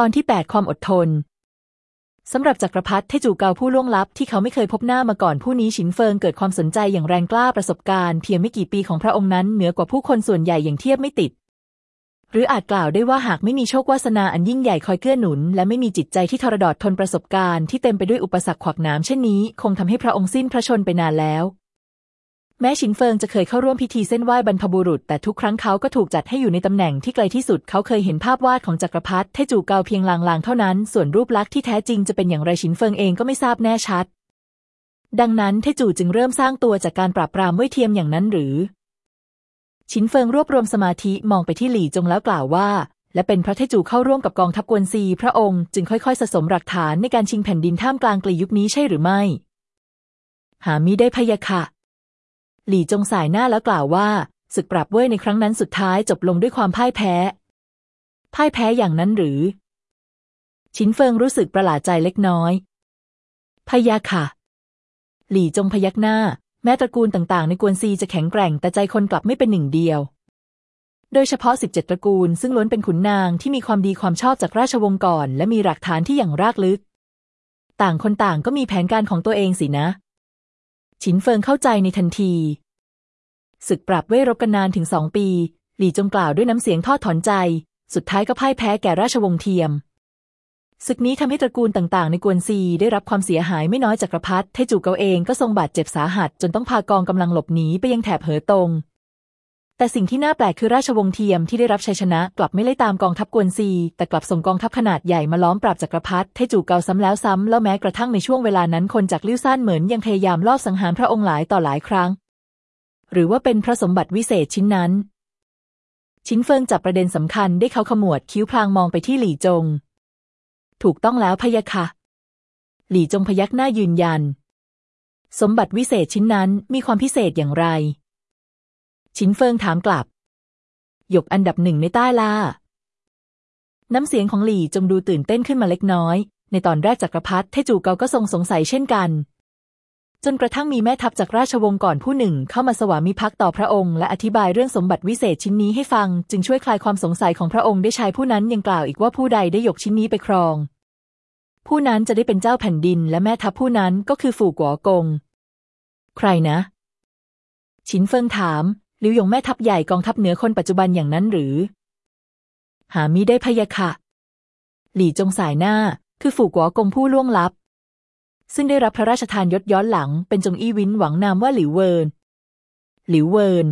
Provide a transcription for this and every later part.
ตอนที่ 8 ความอดทนสำหรับจักรพรรดิเทจูเกาผู้ล่วงลับที่เขาไม่เคยพบหน้ามาก่อนผู้นี้ฉินเฟิงเกิดความสนใจอย่างแรงกล้าประสบการณ์เพียงไม่กี่ปีของพระองค์นั้นเหนือกว่าผู้คนส่วนใหญ่อย่างเทียบไม่ติด หรืออาจกล่าวได้ว่าหากไม่มีโชควาสนาอันยิ่งใหญ่คอยเกื้อหนุน และไม่มีจิตใจที่ทรหดอดทนประสบการณ์ที่เต็มไปด้วยอุปสรรคขวากหนามเช่นนี้ คงทำให้พระองค์สิ้นพระชนไปนานแล้ว แม้ฉินเฟิงจะเคยเข้าร่วมพิธีเซ่นไหว้บรรพบุรุษ แต่ทุกครั้งเขาก็ถูกจัดให้อยู่ในตำแหน่งที่ไกลที่สุด เขาเคยเห็นภาพวาดของจักรพรรดิเทจูเกาเพียงรางๆ เท่านั้น ส่วนรูปลักษณ์ที่แท้จริงจะเป็นอย่างไรฉินเฟิงเองก็ไม่ทราบแน่ชัด ดังนั้นเทจูจึงเริ่มสร้างตัวจากการปราบปรามเว่ยเทียมอย่างนั้นหรือ ฉินเฟิงรวบรวมสมาธิมองไปที่หลี่จงแล้วกล่าวว่า และเป็นพระเทจูเข้าร่วมกับกองทัพกวนซี พระองค์จึงค่อยๆสะสมหลักฐานในการชิงแผ่นดินท่ามกลางกลียุคนี้ใช่หรือไม่ หามิได้พยาค่ะ หลี่จงสายหน้าแล้วกล่าวว่าศึกปราบเว่ยในครั้งนั้นสุดท้ายจบลงด้วยความพ่ายแพ้ พ่ายแพ้อย่างนั้นหรือ ชินเฟิงรู้สึกประหลาดใจเล็กน้อย พยาค่ะ หลี่จงพยักหน้า แม้ตระกูลต่างๆ ในกวนซีจะแข็งแกร่งแต่ใจคนกลับไม่เป็นหนึ่งเดียว โดยเฉพาะสิบเจ็ดตระกูล ซึ่งล้วนเป็นขุนนางที่มีความดีความชอบจากราชวงศ์ก่อน และมีหลักฐานที่อย่างรากลึก ต่างคนต่างก็มีแผนการของตัวเองสินะ ฉินเฟิงเข้าใจในทันที ศึกปรับเว่รบกันนานถึงสองปี หลี่จงกล่าวด้วยน้ำเสียงทอดถอนใจ สุดท้ายก็พ่ายแพ้แก่ราชวงศ์เทียม ศึกนี้ทำให้ตระกูลต่างๆ ในกวนซีได้รับความเสียหายไม่น้อยจักรพรรดิเทจูเกาเองก็ทรงบาดเจ็บสาหัสจนต้องพากองกำลังหลบหนีไปยังแถบเหอตง แต่สิ่งที่น่าแปลกคือราชวงศ์เทียมที่ได้รับชัยชนะ กลับไม่ไล่ตามกองทัพกวนซี แต่กลับส่งกองทัพขนาดใหญ่มาล้อมปราบจักรพรรดิเทจูเกาซ้ำแล้วซ้ำเล่าแม้กระทั่งในช่วงเวลานั้นคนจากลิ่วซ่านเหมินยังพยายามลอบสังหารพระองค์หลายต่อหลายครั้ง หรือว่าเป็นพระสมบัติวิเศษชิ้นนั้น ชิ้นเฟิงจับประเด็นสำคัญได้เขาขมวดคิ้วพลางมองไปที่หลี่จง ถูกต้องแล้วพยะค่ะ หลี่จงพยักหน้ายืนยัน สมบัติวิเศษชิ้นนั้นมีความพิเศษอย่างไร ชินเฟิงถามกลับ หยกอันดับหนึ่งในใต้ล่า น้ำเสียงของหลี่จงดูตื่นเต้นขึ้นมาเล็กน้อย ในตอนแรกจักรพรรดิเทจูเกาก็ทรงสงสัยเช่นกัน จนกระทั่งมีแม่ทัพจากราชวงศ์ก่อนผู้หนึ่ง เข้ามาสวามิภักดิ์ต่อพระองค์ และอธิบายเรื่องสมบัติวิเศษชิ้นนี้ให้ฟัง จึงช่วยคลายความสงสัยของพระองค์ได้ชายผู้นั้นยังกล่าวอีกว่าผู้ใดได้ยกชิ้นนี้ไปครอง ผู้นั้นจะได้เป็นเจ้าแผ่นดิน และแม่ทัพผู้นั้นก็คือฝูกัวกง ใครนะชินเฟิงถาม ลิวหยงแม่ทัพใหญ่กองทัพเหนือคนปัจจุบันอย่างนั้นหรือ หามิได้พยาค่ะ หลี่จงสายหน้า คือฝูกัวกงผู้ล่วงลับ ซึ่งได้รับพระราชทานยศย้อนหลัง เป็นจงอี้วินหวังนามว่าหลิวเวิน หลิวเวิน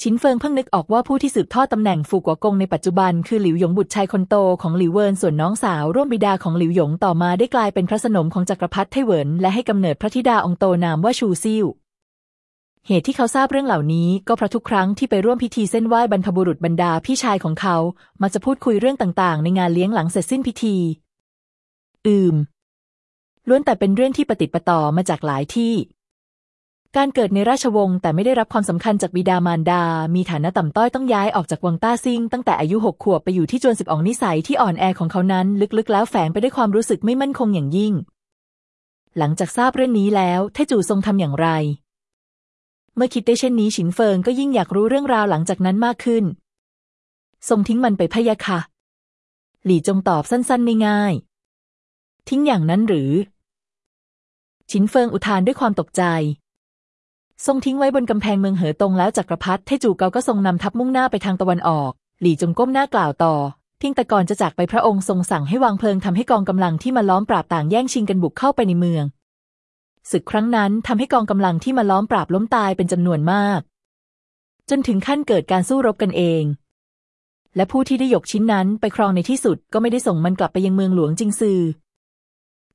ฉินเฟิงเพิ่งนึกออกว่าผู้ที่สืบทอดตำแหน่งฟูกัวกงในปัจจุบันคือหลิวหยงบุตรชายคนโตของหลิวเวินส่วนน้องสาวร่วมบิดาของหลิวหยงต่อมาได้กลายเป็นพระสนมของจักรพรรดิไทเหวินและให้กำเนิดพระธิดาองค์โตนามว่าชูซิ่ว เหตุที่เขาทราบเรื่องเหล่านี้ ก็เพราะทุกครั้งที่ไปร่วมพิธีเซ่นไหว้บรรพบุรุษบรรดาพี่ชายของเขามาจะพูดคุยเรื่องต่างๆ ในงานเลี้ยงหลังเสร็จสิ้นพิธี อืม ล้วนแต่เป็นเรื่องที่ปฏิปต่อมาจากหลายที่ การเกิดในราชวงศ์แต่ไม่ได้รับความสำคัญจากบิดามารดา มีฐานะต่ำต้อยต้องย้ายออกจากวังต้าซิงตั้งแต่อายุหกขวบไปอยู่ที่จวนสิบองนิสัยที่อ่อนแอของเขานั้น ลึกๆ แล้วแฝงไปด้วยความรู้สึกไม่มั่นคงอย่างยิ่ง หลังจากทราบเรื่องนี้แล้วเทจูทรงทำอย่างไร มื่อคิดได้เช่นนี้ฉินเฟิงก็ยิ่งอยากรู้เรื่องราวหลังจากนั้นมากขึ้น ทรงทิ้งมันไปพะยะค่ะ หลี่จงตอบสั้นๆง่ายๆทิ้งอย่างนั้นหรือ ฉินเฟิงอุทานด้วยความตกใจ ทรงทิ้งไว้บนกำแพงเมืองเหอตงแล้วจักรพรรดิเทจูเกาก็ทรงนำทัพมุ่งหน้าไปทางตะวันออก หลี่จงก้มหน้ากล่าวต่อทิ้งแต่ก่อนจะจากไปพระองค์ทรงสั่งให้วางเพลิงทำให้กองกำลังที่มาล้อมปราบต่างแย่งชิงกันบุกเข้าไปในเมือง ศึกครั้งนั้นทำให้กองกำลังที่มาล้อมปราบล้มตายเป็นจำนวนมาก จนถึงขั้นเกิดการสู้รบกันเอง และผู้ที่ได้ยกชิ้นนั้นไปครองในที่สุดก็ไม่ได้ส่งมันกลับไปยังเมืองหลวงจิงซือ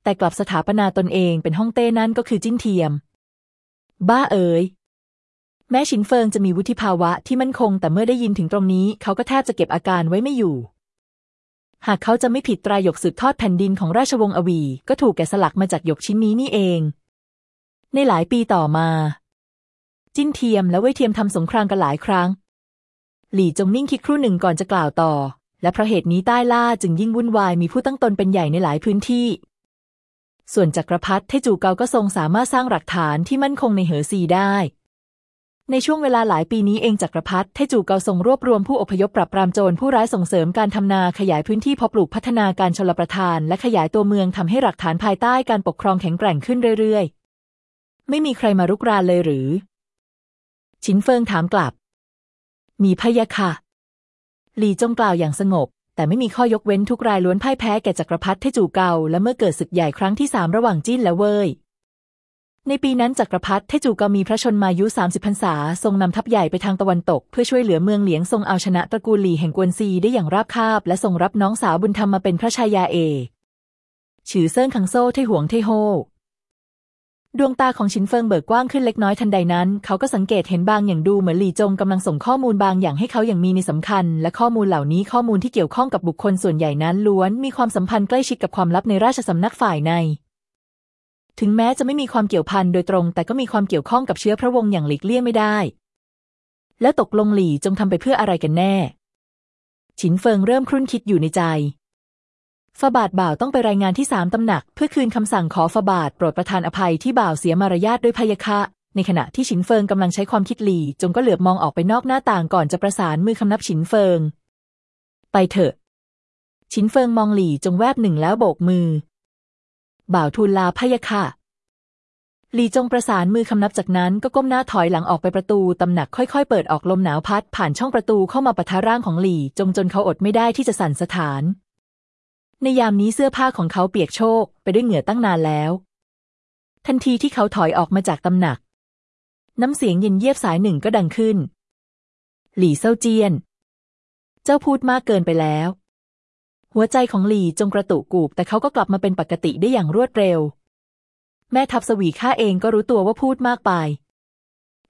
แต่กลับสถาปนาตนเองเป็นห้องเต้นั่นก็คือจิ้นเทียม บ้าเอ๋ยแม้ชินเฟิงจะมีวุฒิภาวะที่มั่นคง แต่เมื่อได้ยินถึงตรงนี้เขาก็แทบจะเก็บอาการไว้ไม่อยู่ หากเขาจะไม่ผิดตรายกสืบทอดแผ่นดินของราชวงศ์อวี ก็ถูกแกะสลักมาจากหยกชิ้นนี้นี่เอง ในหลายปีต่อมา จิ้นเทียมและเว่ยเทียมทำสงครามกันหลายครั้ง หลี่จงนิ่งคิดครู่หนึ่งก่อนจะกล่าวต่อ และเพราะเหตุนี้ใต้หล้าจึงยิ่งวุ่นวายมีผู้ตั้งตนเป็นใหญ่ในหลายพื้นที่ ส่วนจักรพรรดิเทจูเกาก็ทรงสามารถสร้างรากฐานที่มั่นคงในเหอซีได้ ในช่วงเวลาหลายปีนี้เองจักรพรรดิเทจูเกาทรงรวบรวมผู้อพยพปราบปรามโจรผู้ร้ายส่งเสริมการทำนาขยายพื้นที่เพาะปลูกพัฒนาการชลประทาน และขยายตัวเมืองทำให้รากฐานภายใต้การปกครองแข็งแกร่งขึ้นเรื่อยๆ ไม่มีใครมารุกรานเลยหรือ ชินเฟิงถามกลับ มีพะยะค่ะ หลี่จงกล่าวอย่างสงบ แต่ไม่มีข้อยกเว้นทุกรายล้วนพ่ายแพ้แก่จักรพรรดิเทจูเกาและเมื่อเกิดศึกใหญ่ครั้งที่สามระหว่างจิ้นและเว่ยในปีนั้นจักรพรรดิเทจูเกามีพระชนมายุ 30 พรรษา ทรงนำทัพใหญ่ไปทางตะวันตก เพื่อช่วยเหลือเมืองเหลียงทรงเอาชนะตระกูลหลี่แห่งกวนซีได้อย่างราบคาบ และทรงรับน้องสาวบุญธรรมมาเป็นพระชายาเอกฉือเซิ่งคังโซ่เทหวงเทโฮ ดวงตาของชินเฟิงเบิกกว้างขึ้นเล็กน้อยทันใดนั้น เขาก็สังเกตเห็นบางอย่างดูเหมือนหลี่จงกำลังส่งข้อมูลบางอย่างให้เขาอย่างมีในสำคัญ และข้อมูลเหล่านี้ข้อมูลที่เกี่ยวข้องกับบุคคลส่วนใหญ่นั้นล้วน มีความสัมพันธ์ใกล้ชิดกับความลับในราชสำนักฝ่ายใน ถึงแม้จะไม่มีความเกี่ยวพันโดยตรง แต่ก็มีความเกี่ยวข้องกับเชื้อพระวงศ์อย่างหลีกเลี่ยงไม่ได้ แล้วตกลงหลี่จงทำไปเพื่ออะไรกันแน่ฉินเฟิงเริ่มครุ่นคิดอยู่ในใจ ฟาบาทบ่าวต้องไปรายงานที่สามตำหนัก เพื่อคืนคำสั่งขอฟาบาทโปรดประทานอภัยที่บ่าวเสียมารยาทด้วยพยาคะ ในขณะที่ฉินเฟิงกำลังใช้ความคิดหลีจงก็เหลือบมองออกไปนอกหน้าต่างก่อนจะประสานมือคำนับฉินเฟิง ไปเถอะ ฉินเฟิงมองหลีจงแวบหนึ่งแล้วโบกมือ บ่าวทูลลาพยาคะหลีจงประสานมือคำนับจากนั้นก็ก้มหน้าถอยหลังออกไปประตูตำหนักค่อยๆ เปิดออกลมหนาวพัดผ่านช่องประตูเข้ามาปะทะร่างของหลีจงจนเขาอดไม่ได้ที่จะสั่นสะท้าน ในยามนี้เสื้อผ้าของเขาเปียกโชกไปด้วยเหงื่อตั้งนานแล้ว ทันทีที่เขาถอยออกมาจากตำหนัก น้ำเสียงเย็นเยียบสายหนึ่งก็ดังขึ้น หลี่เซาเจียน เจ้าพูดมากเกินไปแล้ว หัวใจของหลี่จงกระตุกกูบ แต่เขาก็กลับมาเป็นปกติได้อย่างรวดเร็ว แม่ทัพสวีข้าเองก็รู้ตัวว่าพูดมากไป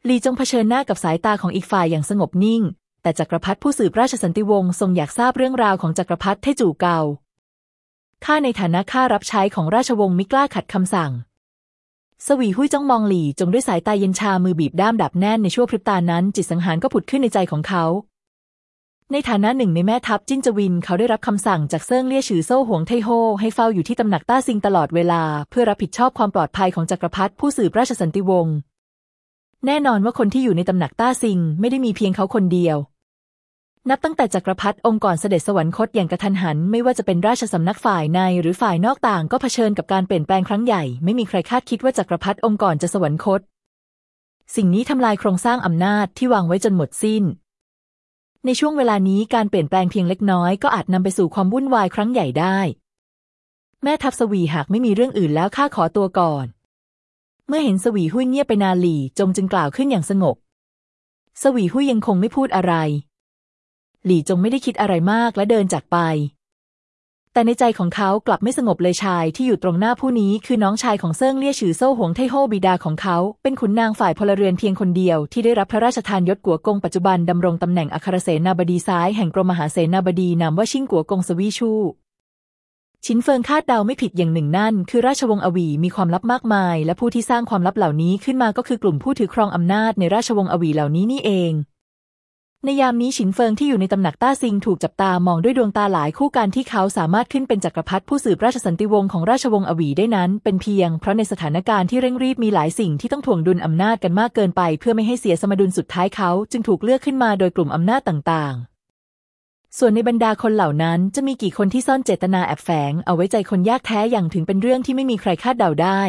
หลี่จงเผชิญหน้ากับสายตาของอีกฝ่ายอย่างสงบนิ่ง แต่จักรพรรดิผู้สืบราชสันตติวงศ์ทรงอยากทราบเรื่องราวของจักรพรรดิเทจูเกา ข้าในฐานะข้ารับใช้ของราชวงศ์มิกล้าขัดคำสั่ง สวีหุยจ้องมองหลี่จงด้วยสายตาเย็นชามือบีบด้ามดาบแน่นในชั่วพริบตานั้น จิตสังหารก็ผุดขึ้นในใจของเขา ในฐานะหนึ่งในแม่ทัพจิ้นจวินเขาได้รับคำสั่งจากเซิ่งเลี่ยฉือโซ่หวงไทโฮให้เฝ้าอยู่ที่ตำหนักต้าซิงตลอดเวลา เพื่อรับผิดชอบความปลอดภัยของจักรพรรดิผู้สืบราชสันตติวงศ์แน่นอนว่าคนที่อยู่ในตำหนักต้าซิงไม่ได้มีเพียงเขาคนเดียว นับตั้งแต่จักรพรรดิองค์ก่อนเสด็จสวรรคตอย่างกระทันหัน ไม่ว่าจะเป็นราชสำนักฝ่ายในหรือฝ่ายนอกต่างก็เผชิญกับการเปลี่ยนแปลงครั้งใหญ่ ไม่มีใครคาดคิดว่าจักรพรรดิองค์ก่อนจะสวรรคต สิ่งนี้ทำลายโครงสร้างอำนาจที่วางไว้จนหมดสิ้น ในช่วงเวลานี้การเปลี่ยนแปลงเพียงเล็กน้อยก็อาจนำไปสู่ความวุ่นวายครั้งใหญ่ได้ แม่ทัพสวีหากไม่มีเรื่องอื่นแล้วข้าขอตัวก่อน เมื่อเห็นสวีหุ้ยเงียบไปนานหลีจงจึงกล่าวขึ้นอย่างสงบ สวีหุ้ยยังคงไม่พูดอะไร หลี่จงไม่ได้คิดอะไรมากและเดินจากไป แต่ในใจของเขากลับไม่สงบเลยชายที่อยู่ตรงหน้าผู้นี้คือน้องชายของเซิ่งเลี่ยฉือโซ่หวงไทโฮบิดาของเขา เป็นขุนนางฝ่ายพลเรือนเพียงคนเดียวที่ได้รับพระราชทานยศกัวกงปัจจุบันดำรงตำแหน่งอัครเสนาบดีซ้ายแห่งกรมมหาเสนาบดีนามว่าชิงกัวกงสวีชูชินเฟิงคาดเดาไม่ผิดอย่างหนึ่งนั่น คือราชวงศ์อวีมีความลับมากมาย และผู้ที่สร้างความลับเหล่านี้ขึ้นมาก็คือกลุ่มผู้ถือครองอำนาจในราชวงศ์อวีเหล่านี้นี่เอง ในยามนี้ฉินเฟิงที่อยู่ในตำหนักต้าซิงถูกจับตามองด้วยดวงตาหลายคู่การที่เขาสามารถขึ้นเป็นจักรพรรดิผู้สืบราชสันติวงศ์ของราชวงศ์อวีได้นั้น เป็นเพียงเพราะในสถานการณ์ที่เร่งรีบมีหลายสิ่งที่ต้องถ่วงดุลอำนาจกันมากเกินไป เพื่อไม่ให้เสียสมดุลสุดท้ายเขาจึงถูกเลือกขึ้นมาโดยกลุ่มอำนาจต่างๆส่วนในบรรดาคนเหล่านั้นจะมีกี่คนที่ซ่อนเจตนาแอบแฝง เอาไว้ใจคนยากแท้อย่างถึงเป็นเรื่องที่ไม่มีใครคาดเดาได้